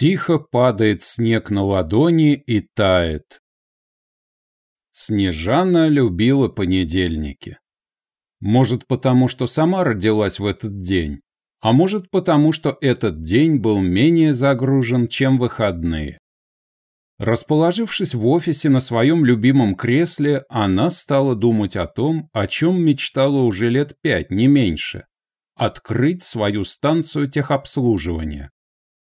Тихо падает снег на ладони и тает. Снежана любила понедельники. Может, потому что сама родилась в этот день, а может, потому что этот день был менее загружен, чем выходные. Расположившись в офисе на своем любимом кресле, она стала думать о том, о чем мечтала уже лет пять, не меньше – открыть свою станцию техобслуживания.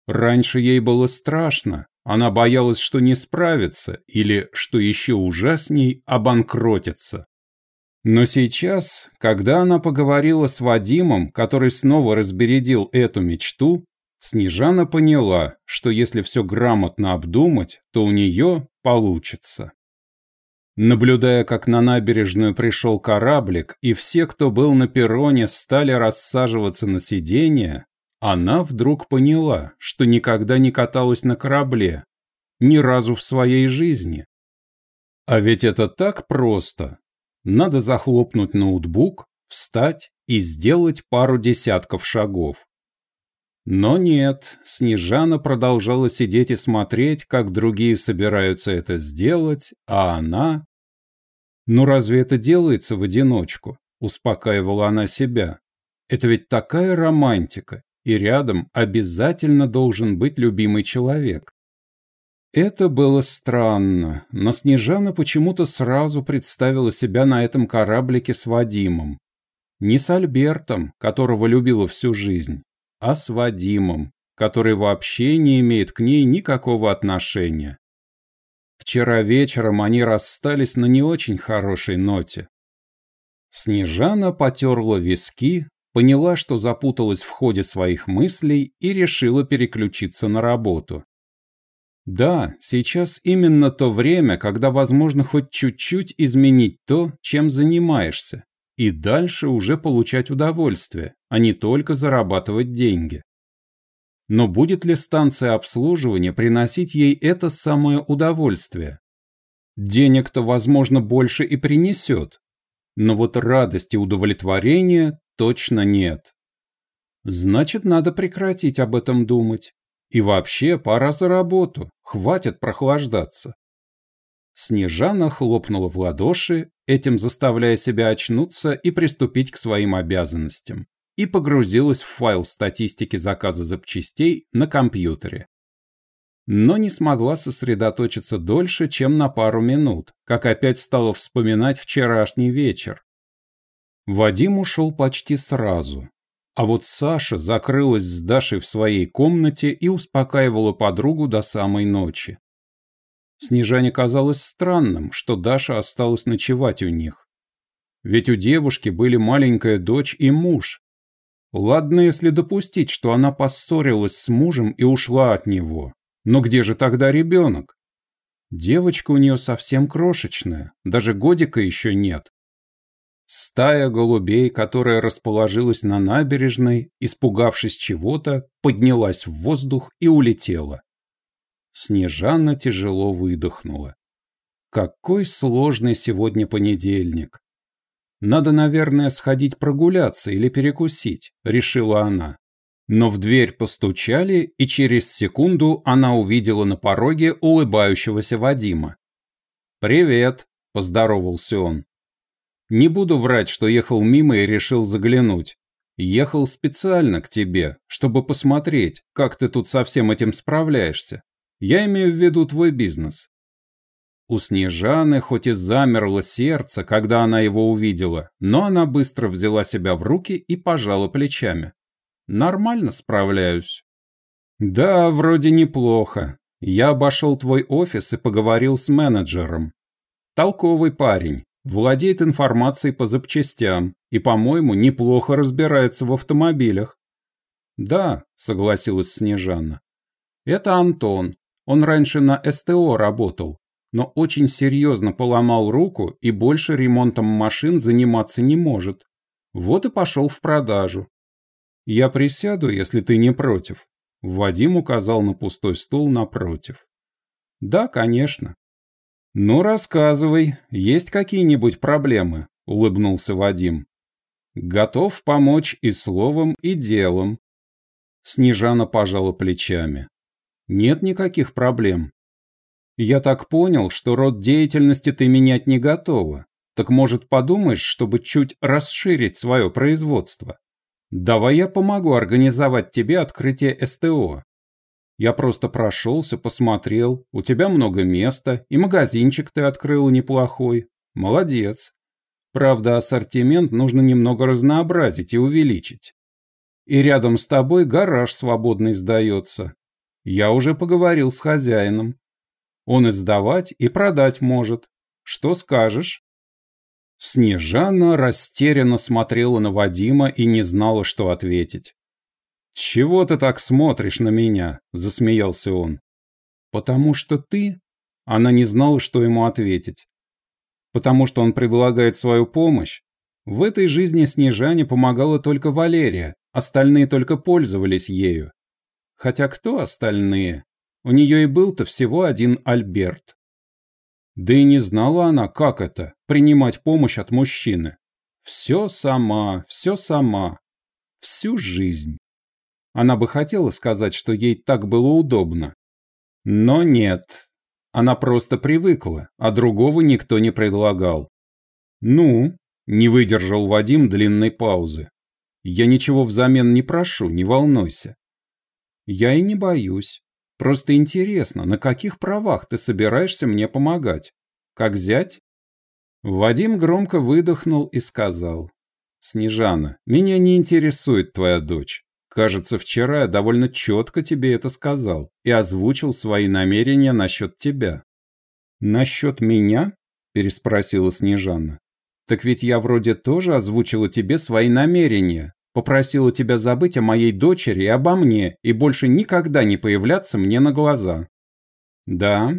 Раньше ей было страшно, она боялась, что не справится или, что еще ужасней, обанкротится. Но сейчас, когда она поговорила с Вадимом, который снова разбередил эту мечту, Снежана поняла, что если все грамотно обдумать, то у нее получится. Наблюдая, как на набережную пришел кораблик, и все, кто был на перроне, стали рассаживаться на сиденье, она вдруг поняла, что никогда не каталась на корабле, ни разу в своей жизни. А ведь это так просто. Надо захлопнуть ноутбук, встать и сделать пару десятков шагов. Но нет, Снежана продолжала сидеть и смотреть, как другие собираются это сделать, а она... Ну разве это делается в одиночку? Успокаивала она себя. Это ведь такая романтика, и рядом обязательно должен быть любимый человек. Это было странно, но Снежана почему-то сразу представила себя на этом кораблике с Вадимом. Не с Альбертом, которого любила всю жизнь, а с Вадимом, который вообще не имеет к ней никакого отношения. Вчера вечером они расстались на не очень хорошей ноте. Снежана потерла виски, поняла, что запуталась в ходе своих мыслей и решила переключиться на работу. Да, сейчас именно то время, когда возможно хоть чуть-чуть изменить то, чем занимаешься, и дальше уже получать удовольствие, а не только зарабатывать деньги. Но будет ли станция обслуживания приносить ей это самое удовольствие? Денег-то, возможно, больше и принесет, но вот радости и удовлетворения точно нет. Значит, надо прекратить об этом думать. И вообще, пора за работу, хватит прохлаждаться. Снежана хлопнула в ладоши, этим заставляя себя очнуться и приступить к своим обязанностям, и погрузилась в файл статистики заказа запчастей на компьютере. Но не смогла сосредоточиться дольше, чем на пару минут, как опять стала вспоминать вчерашний вечер. Вадим ушел почти сразу, а вот Саша закрылась с Дашей в своей комнате и успокаивала подругу до самой ночи. Снежане казалось странным, что Даша осталась ночевать у них. Ведь у девушки были маленькая дочь и муж. Ладно, если допустить, что она поссорилась с мужем и ушла от него. Но где же тогда ребенок? Девочка у нее совсем крошечная, даже годика еще нет. Стая голубей, которая расположилась на набережной, испугавшись чего-то, поднялась в воздух и улетела. Снежана тяжело выдохнула. Какой сложный сегодня понедельник. Надо, наверное, сходить прогуляться или перекусить, решила она. Но в дверь постучали, и через секунду она увидела на пороге улыбающегося Вадима. «Привет», — поздоровался он. Не буду врать, что ехал мимо и решил заглянуть. Ехал специально к тебе, чтобы посмотреть, как ты тут со всем этим справляешься. Я имею в виду твой бизнес. У Снежаны хоть и замерло сердце, когда она его увидела, но она быстро взяла себя в руки и пожала плечами. Нормально справляюсь. Да, вроде неплохо. Я обошел твой офис и поговорил с менеджером. Толковый парень. Владеет информацией по запчастям и, по-моему, неплохо разбирается в автомобилях. Да, согласилась Снежана. Это Антон. Он раньше на СТО работал, но очень серьезно поломал руку и больше ремонтом машин заниматься не может. Вот и пошел в продажу. Я присяду, если ты не против. Вадим указал на пустой стул напротив. Да, конечно. «Ну, рассказывай, есть какие-нибудь проблемы?» — улыбнулся Вадим. «Готов помочь и словом, и делом». Снежана пожала плечами. Нет никаких проблем. Я так понял, что род деятельности ты менять не готова. Так может подумаешь, чтобы чуть расширить свое производство? Давай я помогу организовать тебе открытие СТО. Я просто прошелся, посмотрел, у тебя много места, и магазинчик ты открыл неплохой. Молодец. Правда, ассортимент нужно немного разнообразить и увеличить. И рядом с тобой гараж свободный сдается. Я уже поговорил с хозяином. Он и сдавать, и продать может. Что скажешь? Снежана растерянно смотрела на Вадима и не знала, что ответить. «Чего ты так смотришь на меня?» – засмеялся он. «Потому что ты...» Она не знала, что ему ответить. «Потому что он предлагает свою помощь?» В этой жизни Снежане помогала только Валерия, остальные только пользовались ею. Хотя кто остальные? У нее и был-то всего один Альберт. Да и не знала она, как это – принимать помощь от мужчины. Все сама, все сама. Всю жизнь. Она бы хотела сказать, что ей так было удобно. Но нет. Она просто привыкла, а другого никто не предлагал. «Ну?» – не выдержал Вадим длинной паузы. «Я ничего взамен не прошу, не волнуйся». «Я и не боюсь. Просто интересно, на каких правах ты собираешься мне помогать? Как зять?» Вадим громко выдохнул и сказал. «Снежана, меня не интересует твоя дочь. Кажется, вчера я довольно четко тебе это сказал и озвучил свои намерения насчет тебя». «Насчет меня?» – переспросила Снежана. «Так ведь я вроде тоже озвучила тебе свои намерения, Попросила тебя забыть о моей дочери и обо мне и больше никогда не появляться мне на глаза. Да,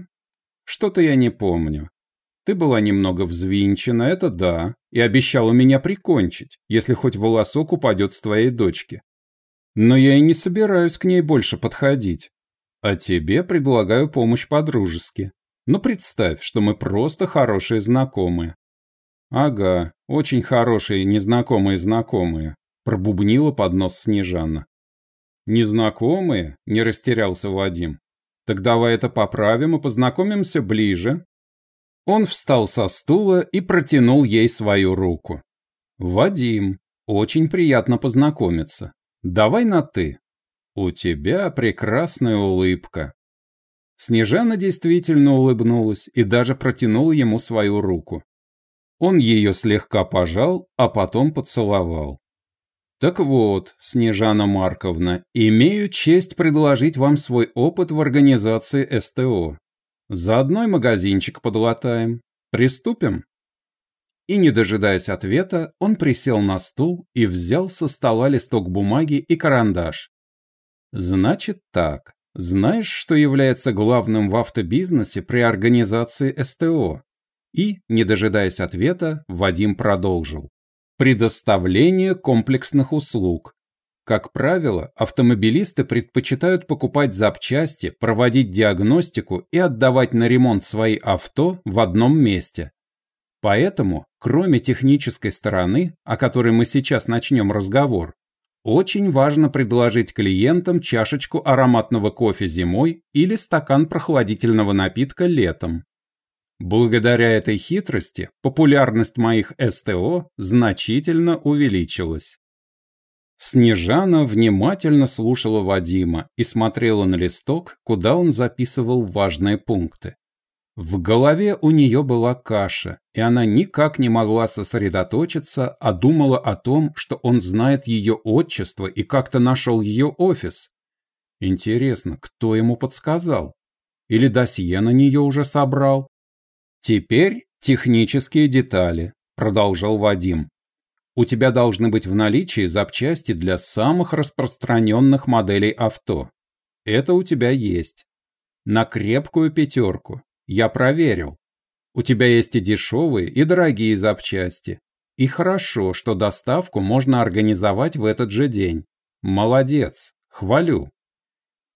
что-то я не помню. Ты была немного взвинчена, это да, и обещала меня прикончить, если хоть волосок упадет с твоей дочки. Но я и не собираюсь к ней больше подходить. А тебе предлагаю помощь по-дружески. Но представь, что мы просто хорошие знакомые. Ага, очень хорошие незнакомые знакомые. Пробубнила под нос Снежана. «Незнакомые?» – не растерялся Вадим. «Так давай это поправим и познакомимся ближе». Он встал со стула и протянул ей свою руку. «Вадим, очень приятно познакомиться. Давай на «ты». У тебя прекрасная улыбка». Снежана действительно улыбнулась и даже протянула ему свою руку. Он ее слегка пожал, а потом поцеловал. Так вот, Снежана Марковна, имею честь предложить вам свой опыт в организации СТО. Заодно и магазинчик подлатаем. Приступим?» И, не дожидаясь ответа, он присел на стул и взял со стола листок бумаги и карандаш. «Значит так. Знаешь, что является главным в автобизнесе при организации СТО?» И, не дожидаясь ответа, Вадим продолжил. Предоставление комплексных услуг. Как правило, автомобилисты предпочитают покупать запчасти, проводить диагностику и отдавать на ремонт свои авто в одном месте. Поэтому, кроме технической стороны, о которой мы сейчас начнем разговор, очень важно предложить клиентам чашечку ароматного кофе зимой или стакан прохладительного напитка летом. Благодаря этой хитрости популярность моих СТО значительно увеличилась. Снежана внимательно слушала Вадима и смотрела на листок, куда он записывал важные пункты. В голове у нее была каша, и она никак не могла сосредоточиться, а думала о том, что он знает ее отчество и как-то нашел ее офис. Интересно, кто ему подсказал? Или досье на нее уже собрал? «Теперь технические детали», – продолжал Вадим. «У тебя должны быть в наличии запчасти для самых распространенных моделей авто. Это у тебя есть. На крепкую пятерку. Я проверил. У тебя есть и дешевые, и дорогие запчасти. И хорошо, что доставку можно организовать в этот же день. Молодец, хвалю.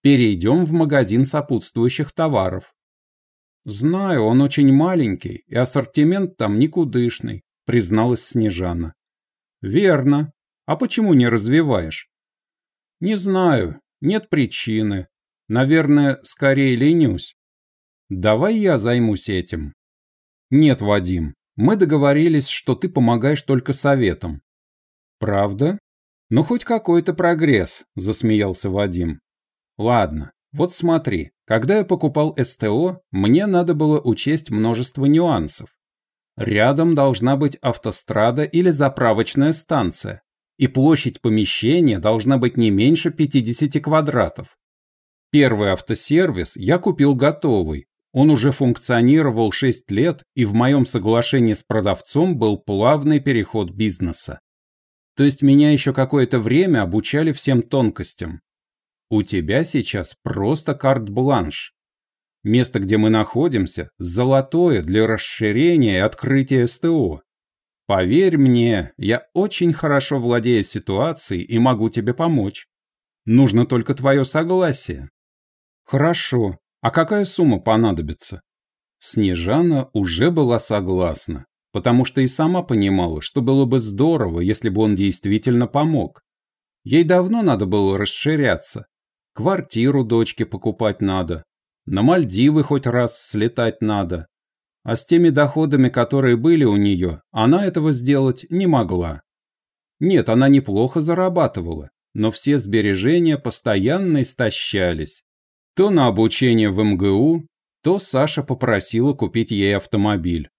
Перейдем в магазин сопутствующих товаров. «Знаю, он очень маленький, и ассортимент там никудышный», — призналась Снежана. «Верно. А почему не развиваешь?» «Не знаю. Нет причины. Наверное, скорее ленюсь. Давай я займусь этим. Нет, Вадим, мы договорились, что ты помогаешь только советом. Правда? Ну, хоть какой-то прогресс, засмеялся Вадим. Ладно, вот смотри, когда я покупал СТО, мне надо было учесть множество нюансов. Рядом должна быть автострада или заправочная станция, и площадь помещения должна быть не меньше 50 квадратов. Первый автосервис я купил готовый. Он уже функционировал 6 лет, и в моем соглашении с продавцом был плавный переход бизнеса. То есть меня еще какое-то время обучали всем тонкостям. У тебя сейчас просто карт-бланш. Место, где мы находимся, золотое для расширения и открытия СТО. Поверь мне, я очень хорошо владею ситуацией и могу тебе помочь. Нужно только твое согласие. Хорошо. А какая сумма понадобится? Снежана уже была согласна, потому что и сама понимала, что было бы здорово, если бы он действительно помог. Ей давно надо было расширяться. Квартиру дочке покупать надо, на Мальдивы хоть раз слетать надо. А с теми доходами, которые были у нее, она этого сделать не могла. Нет, она неплохо зарабатывала, но все сбережения постоянно истощались. То на обучение в МГУ, то Саша попросила купить ей автомобиль.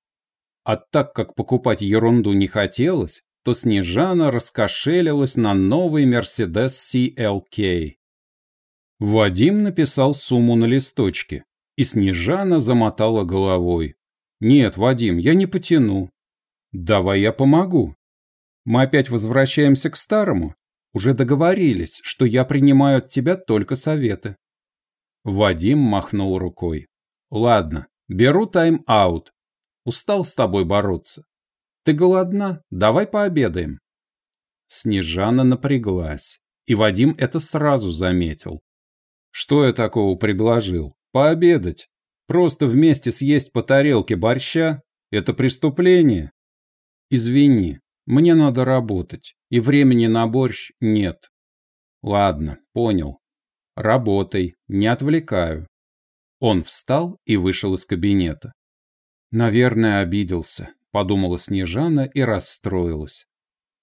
А так как покупать ерунду не хотелось, то Снежана раскошелилась на новый Mercedes CLK. Вадим написал сумму на листочке, и Снежана замотала головой. «Нет, Вадим, я не потяну». «Давай я помогу». «Мы опять возвращаемся к старому? Уже договорились, что я принимаю от тебя только советы». Вадим махнул рукой. «Ладно, беру тайм-аут. Устал с тобой бороться. Ты голодна? Давай пообедаем». Снежана напряглась, и Вадим это сразу заметил. Что я такого предложил? Пообедать. Просто вместе съесть по тарелке борща – это преступление? Извини, мне надо работать, и времени на борщ нет. Ладно, понял. Работай, не отвлекаю. Он встал и вышел из кабинета. Наверное, обиделся, подумала Снежана и расстроилась.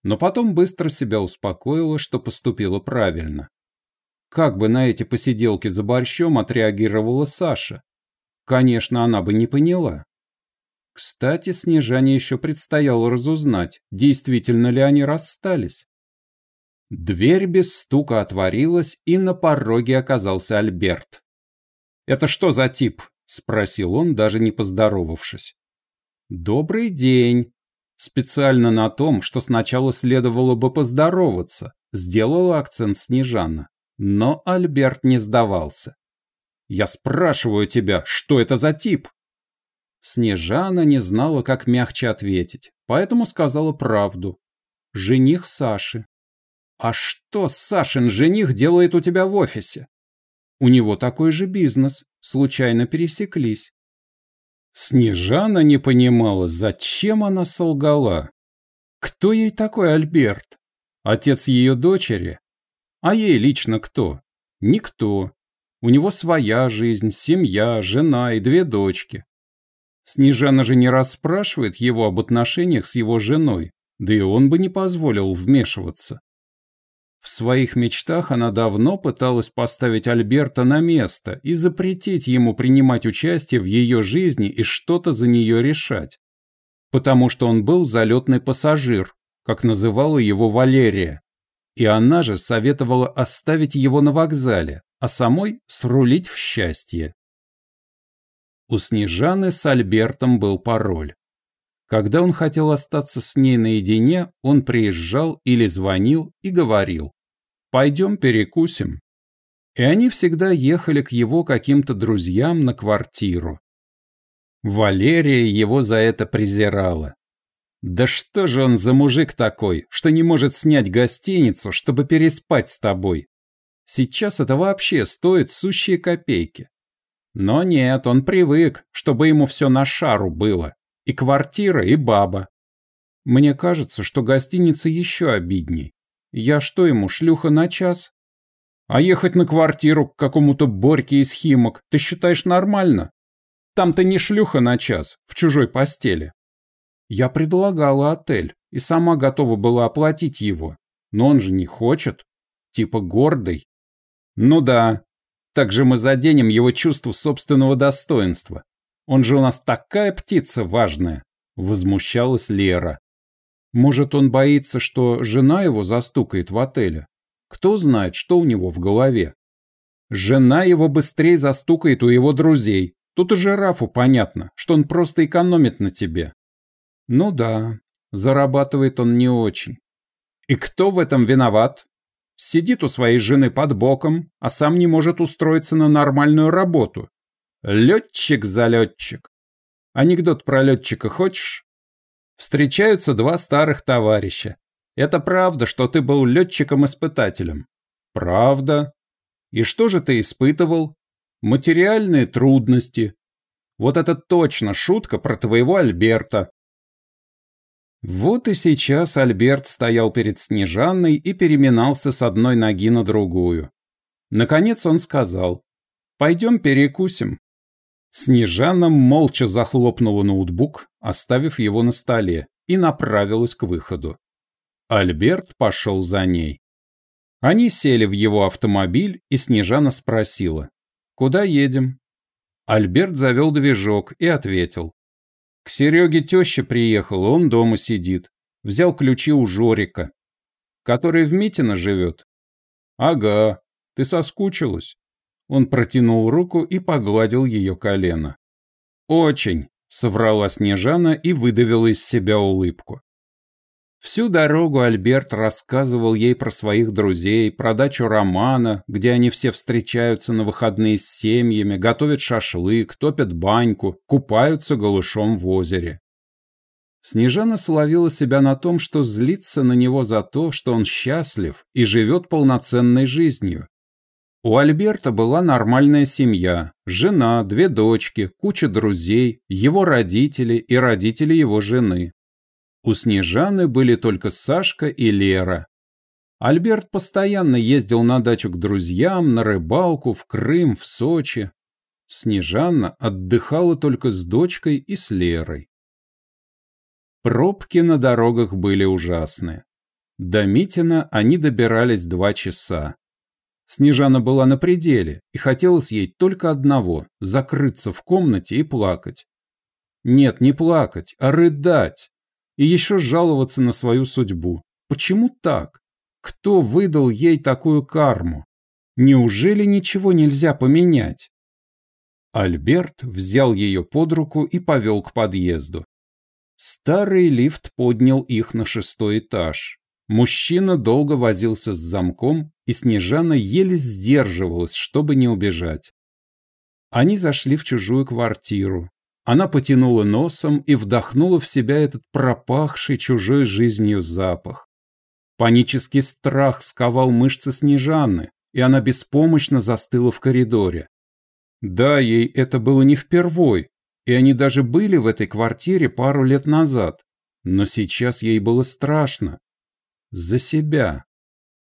Но потом быстро себя успокоила, что поступила правильно. Как бы на эти посиделки за борщом отреагировала Саша? Конечно, она бы не поняла. Кстати, Снежане еще предстояло разузнать, действительно ли они расстались. Дверь без стука отворилась, и на пороге оказался Альберт. «Это что за тип?» — спросил он, даже не поздоровавшись. «Добрый день!» Специально на том, что сначала следовало бы поздороваться, сделала акцент Снежана. Но Альберт не сдавался. «Я спрашиваю тебя, что это за тип?» Снежана не знала, как мягче ответить, поэтому сказала правду. «Жених Саши». «А что Сашин жених делает у тебя в офисе?» «У него такой же бизнес, случайно пересеклись». Снежана не понимала, зачем она солгала. Кто ей такой Альберт? Отец ее дочери? А ей лично кто? Никто. У него своя жизнь, семья, жена и две дочки. Снежана же не расспрашивает его об отношениях с его женой, да и он бы не позволил вмешиваться. В своих мечтах она давно пыталась поставить Альберта на место и запретить ему принимать участие в ее жизни и что-то за нее решать. Потому что он был залетный пассажир, как называла его Валерия, и она же советовала оставить его на вокзале, а самой срулить в счастье. У Снежаны с Альбертом был пароль. Когда он хотел остаться с ней наедине, он приезжал или звонил и говорил «Пойдем перекусим». И они всегда ехали к его каким-то друзьям на квартиру. Валерия его за это презирала. Да что же он за мужик такой, что не может снять гостиницу, чтобы переспать с тобой? Сейчас это вообще стоит сущие копейки. Но нет, он привык, чтобы ему все на шару было. И квартира, и баба. Мне кажется, что гостиница еще обидней. Я что ему, шлюха на час? А ехать на квартиру к какому-то Борьке из Химок ты считаешь нормально? Там-то не шлюха на час, в чужой постели. Я предлагала отель и сама готова была оплатить его. Но он же не хочет. Типа гордый. Ну да. Так же мы заденем его чувство собственного достоинства. Он же у нас такая птица важная. Возмущалась Лера. Может, он боится, что жена его застукает в отеле? Кто знает, что у него в голове? Жена его быстрее застукает у его друзей. Тут и жирафу понятно, что он просто экономит на тебе. Ну да, зарабатывает он не очень. И кто в этом виноват? Сидит у своей жены под боком, а сам не может устроиться на нормальную работу. Летчик-залетчик. Анекдот про летчика хочешь? Встречаются два старых товарища. Это правда, что ты был летчиком-испытателем? Правда. И что же ты испытывал? Материальные трудности. Вот это точно шутка про твоего Альберта. Вот и сейчас Альберт стоял перед Снежанной и переминался с одной ноги на другую. Наконец он сказал, «Пойдем перекусим». Снежана молча захлопнула ноутбук, оставив его на столе, и направилась к выходу. Альберт пошел за ней. Они сели в его автомобиль, и Снежана спросила, «Куда едем?» Альберт завел движок и ответил, «К Сереге теща приехала, он дома сидит. Взял ключи у Жорика, который в Митино живет». «Ага, ты соскучилась?» Он протянул руку и погладил ее колено. «Очень», — соврала Снежана и выдавила из себя улыбку. Всю дорогу Альберт рассказывал ей про своих друзей, про дачу Романа, где они все встречаются на выходные с семьями, готовят шашлык, топят баньку, купаются голышом в озере. Снежана словила себя на том, что злится на него за то, что он счастлив и живет полноценной жизнью, у Альберта была нормальная семья, жена, две дочки, куча друзей, его родители и родители его жены. У Снежаны были только Сашка и Лера. Альберт постоянно ездил на дачу к друзьям, на рыбалку, в Крым, в Сочи. Снежана отдыхала только с дочкой и с Лерой. Пробки на дорогах были ужасные. До Митина они добирались два часа. Снежана была на пределе, и хотелось ей только одного – закрыться в комнате и плакать. Нет, не плакать, а рыдать. И еще жаловаться на свою судьбу. Почему так? Кто выдал ей такую карму? Неужели ничего нельзя поменять? Альберт взял ее под руку и повел к подъезду. Старый лифт поднял их на шестой этаж. Мужчина долго возился с замком, и Снежана еле сдерживалась, чтобы не убежать. Они зашли в чужую квартиру. Она потянула носом и вдохнула в себя этот пропахший чужой жизнью запах. Панический страх сковал мышцы Снежаны, и она беспомощно застыла в коридоре. Да, ей это было не впервой, и они даже были в этой квартире пару лет назад. Но сейчас ей было страшно. За себя.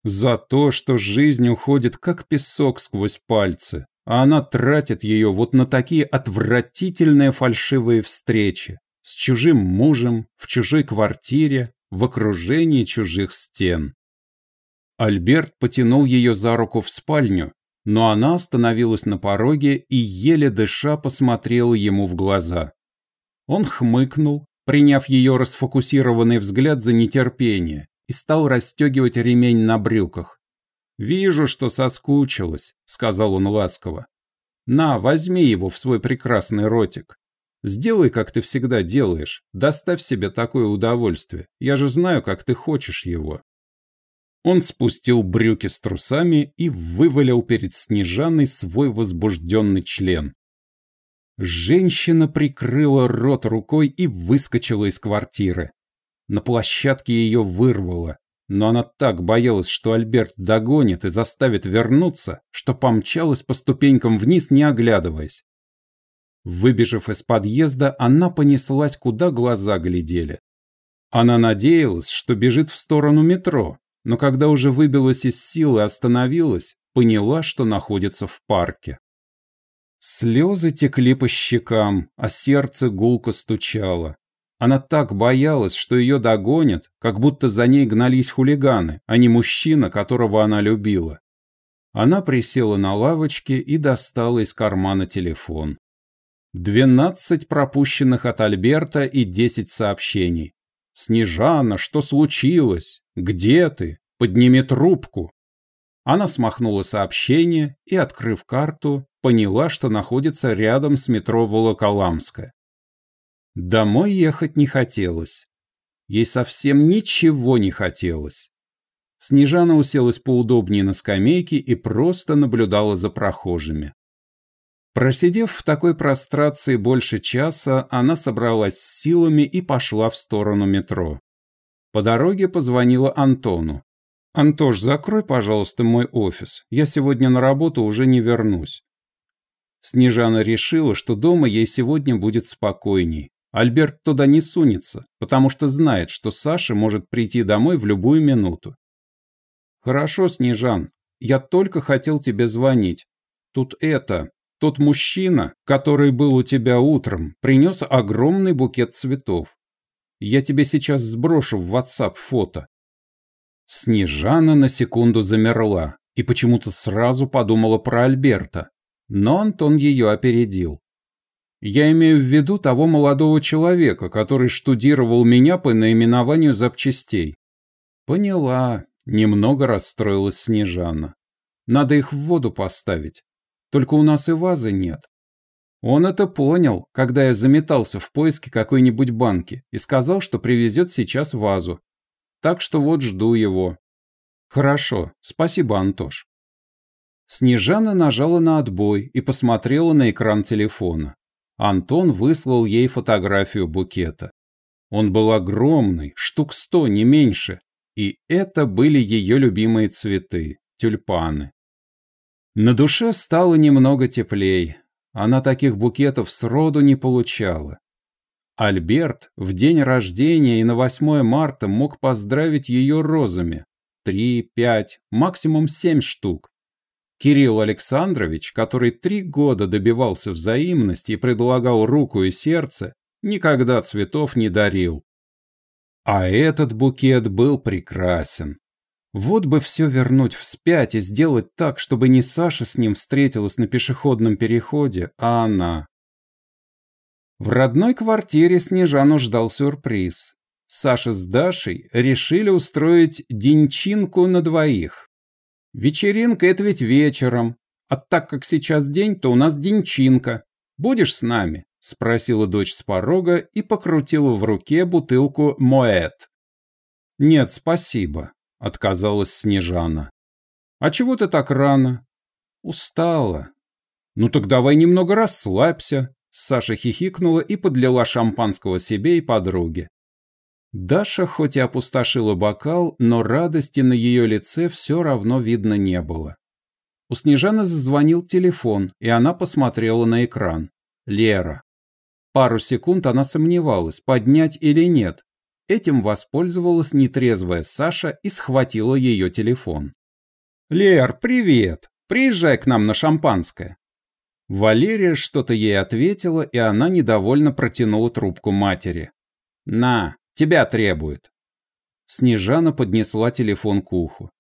За то, что жизнь уходит как песок сквозь пальцы, а она тратит ее вот на такие отвратительные фальшивые встречи с чужим мужем, в чужой квартире, в окружении чужих стен. Альберт потянул ее за руку в спальню, но она остановилась на пороге и, еле дыша, посмотрела ему в глаза. Он хмыкнул, приняв ее расфокусированный взгляд за нетерпение, и стал расстегивать ремень на брюках. «Вижу, что соскучилась», — сказал он ласково. «На, возьми его в свой прекрасный ротик. Сделай, как ты всегда делаешь. Доставь себе такое удовольствие. Я же знаю, как ты хочешь его». Он спустил брюки с трусами и вывалил перед Снежаной свой возбужденный член. Женщина прикрыла рот рукой и выскочила из квартиры. На площадке ее вырвало, но она так боялась, что Альберт догонит и заставит вернуться, что помчалась по ступенькам вниз, не оглядываясь. Выбежав из подъезда, она понеслась, куда глаза глядели. Она надеялась, что бежит в сторону метро, но когда уже выбилась из сил и остановилась, поняла, что находится в парке. Слезы текли по щекам, а сердце гулко стучало. Она так боялась, что ее догонят, как будто за ней гнались хулиганы, а не мужчина, которого она любила. Она присела на лавочке и достала из кармана телефон. Двенадцать пропущенных от Альберта и десять сообщений. «Снежана, что случилось? Где ты? Подними трубку!» Она смахнула сообщение и, открыв карту, поняла, что находится рядом с метро Волоколамское. Домой ехать не хотелось. Ей совсем ничего не хотелось. Снежана уселась поудобнее на скамейке и просто наблюдала за прохожими. Просидев в такой прострации больше часа, она собралась с силами и пошла в сторону метро. По дороге позвонила Антону. «Антош, закрой, пожалуйста, мой офис. Я сегодня на работу уже не вернусь». Снежана решила, что дома ей сегодня будет спокойней. Альберт туда не сунется, потому что знает, что Саша может прийти домой в любую минуту. «Хорошо, Снежан, я только хотел тебе звонить. Тут это, тот мужчина, который был у тебя утром, принес огромный букет цветов. Я тебе сейчас сброшу в WhatsApp фото». Снежана на секунду замерла и почему-то сразу подумала про Альберта, но Антон ее опередил. Я имею в виду того молодого человека, который штудировал меня по наименованию запчастей. Поняла, Немного расстроилась Снежана. Надо их в воду поставить. Только у нас и вазы нет. Он это понял, когда я заметался в поиске какой-нибудь банки и сказал, что привезет сейчас вазу. Так что вот жду его. Хорошо, спасибо, Антош. Снежана нажала на отбой и посмотрела на экран телефона. Антон выслал ей фотографию букета. Он был огромный, штук сто, не меньше, и это были ее любимые цветы – тюльпаны. На душе стало немного теплей. Она таких букетов сроду не получала. Альберт в день рождения и на 8 марта мог поздравить ее розами. Три, пять, максимум семь штук. Кирилл Александрович, который три года добивался взаимности и предлагал руку и сердце, никогда цветов не дарил. А этот букет был прекрасен. Вот бы все вернуть вспять и сделать так, чтобы не Саша с ним встретилась на пешеходном переходе, а она. В родной квартире Снежану ждал сюрприз. Саша с Дашей решили устроить денчинку на двоих. Вечеринка — это ведь вечером, а так как сейчас день, то у нас денчинка. Будешь с нами? — спросила дочь с порога и покрутила в руке бутылку «Моэт». «Нет, спасибо», — отказалась Снежана. «А чего ты так рано?» «Устала». «Ну так давай немного расслабься», — Саша хихикнула и подлила шампанского себе и подруге. Даша хоть и опустошила бокал, но радости на ее лице все равно видно не было. У Снежаны зазвонил телефон, и она посмотрела на экран. Лера. Пару секунд она сомневалась, поднять или нет. Этим воспользовалась нетрезвая Саша и схватила ее телефон. «Лер, привет! Приезжай к нам на шампанское!» Валерия что-то ей ответила, и она недовольно протянула трубку матери. «На, тебя требует!» Снежана поднесла телефон к уху.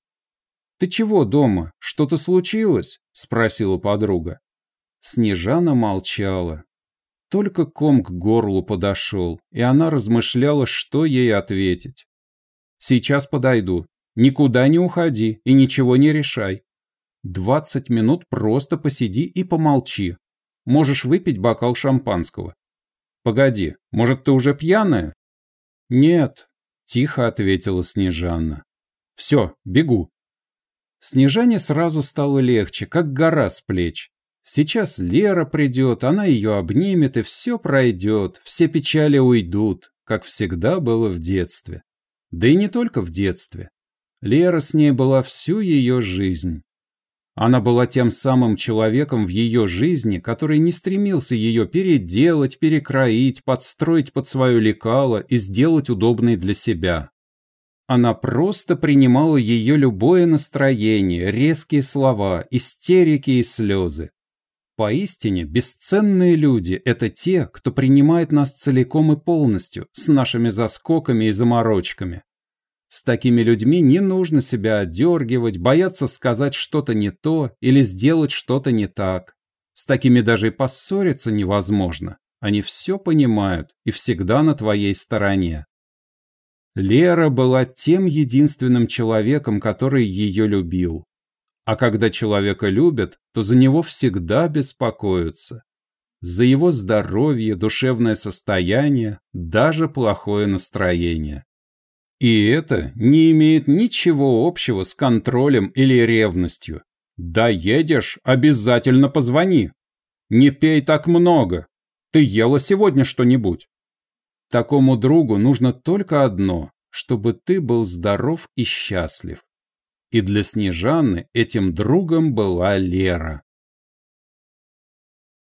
«Ты чего дома? Что-то случилось?» – спросила подруга. Снежана молчала. Только ком к горлу подошел, и она размышляла, что ей ответить. «Сейчас подойду. Никуда не уходи и ничего не решай. Двадцать минут просто посиди и помолчи. Можешь выпить бокал шампанского. Погоди, может, ты уже пьяная?» «Нет», — тихо ответила Снежанна. «Все, бегу». Снежане сразу стало легче, как гора с плеч. Сейчас Лера придет, она ее обнимет, и все пройдет, все печали уйдут, как всегда было в детстве. Да и не только в детстве. Лера с ней была всю ее жизнь. Она была тем самым человеком в ее жизни, который не стремился ее переделать, перекроить, подстроить под свое лекало и сделать удобной для себя. Она просто принимала ее любое настроение, резкие слова, истерики и слезы. Поистине, бесценные люди – это те, кто принимает нас целиком и полностью, с нашими заскоками и заморочками. С такими людьми не нужно себя отдергивать, бояться сказать что-то не то или сделать что-то не так. С такими даже и поссориться невозможно. Они все понимают и всегда на твоей стороне. Лера была тем единственным человеком, который ее любил. А когда человека любят, то за него всегда беспокоятся. За его здоровье, душевное состояние, даже плохое настроение. И это не имеет ничего общего с контролем или ревностью. Да едешь, обязательно позвони. Не пей так много. Ты ела сегодня что-нибудь? Такому другу нужно только одно, чтобы ты был здоров и счастлив. И для Снежаны этим другом была Лера.